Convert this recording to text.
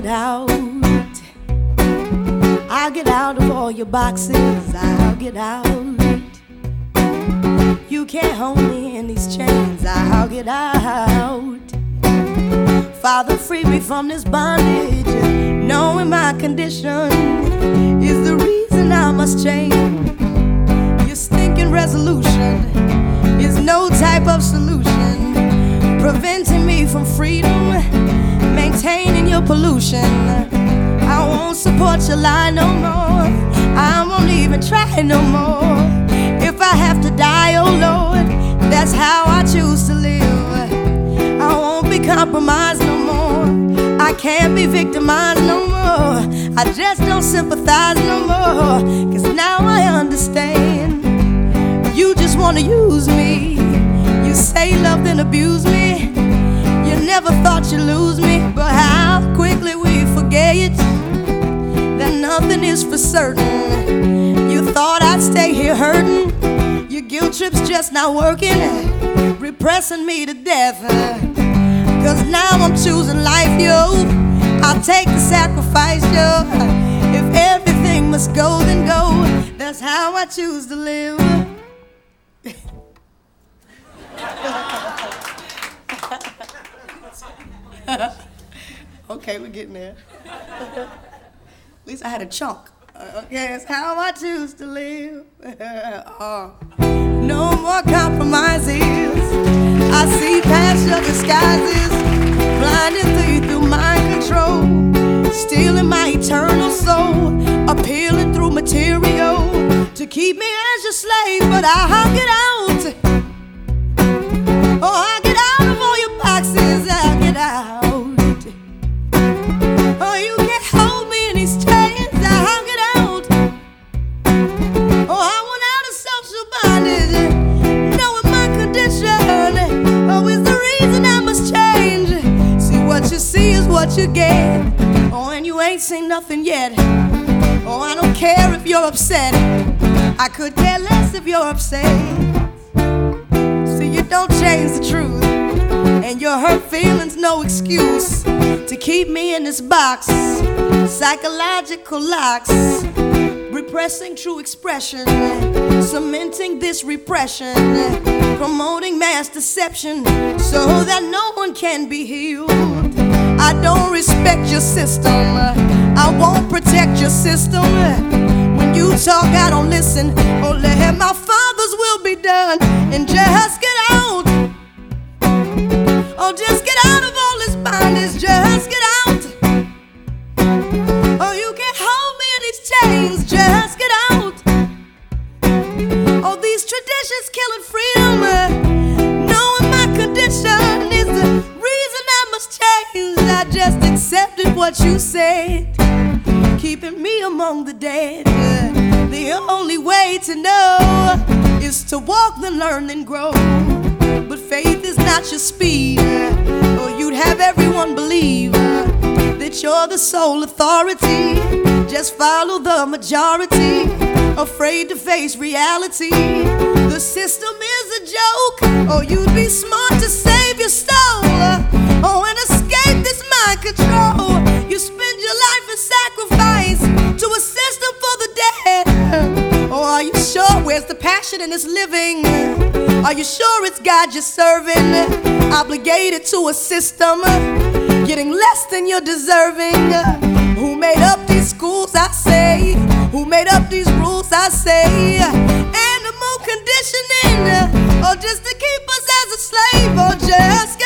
get out. I'll get out of all your boxes. I'll get out. You can't hold me in these chains. I'll get out. Father, free me from this bondage. Knowing my condition is the reason I must change. Your stinking resolution is no type of solution preventing me from freedom. Maintain your pollution. I won't support your lie no more. I won't even try no more. If I have to die, oh Lord, that's how I choose to live. I won't be compromised no more. I can't be victimized no more. I just don't sympathize no more. Cause now I understand. You just wanna use me. You say love, then abuse me. You never thought nothing is for certain. You thought I'd stay here hurting. Your guilt trip's just not working, repressing me to death. Cause now I'm choosing life, yo. I'll take the sacrifice, yo. If everything must go, then go. That's how I choose to live. okay, we're getting there. At least I had a chunk. Uh, okay, that's how I choose to live. uh, no more compromises. I see past your disguises, blinding through through mind control, stealing my eternal soul, appealing through material to keep me as your slave. But I'll get out. You get. Oh, and you ain't seen nothing yet. Oh, I don't care if you're upset. I could care less if you're upset. See, you don't change the truth. And your hurt feelings, no excuse to keep me in this box. Psychological locks, repressing true expression, cementing this repression, promoting mass deception so that no one can be healed. I don't respect your system, I won't protect your system. When you talk, I don't listen. Oh, Only have my father's will be done and just get out. Oh, just get out of all this bondage, just get out. Oh, you can't hold me in these chains, just get out. Oh, these traditions killing freedom. Accepted what you said, keeping me among the dead. The only way to know is to walk, then learn, then grow. But faith is not your speed, or you'd have everyone believe that you're the sole authority. Just follow the majority, afraid to face reality. The system is a joke, or you'd be smart in this living? Are you sure it's God you're serving? Obligated to a system, getting less than you're deserving. Who made up these schools? I say. Who made up these rules? I say. Animal conditioning, or just to keep us as a slave, or just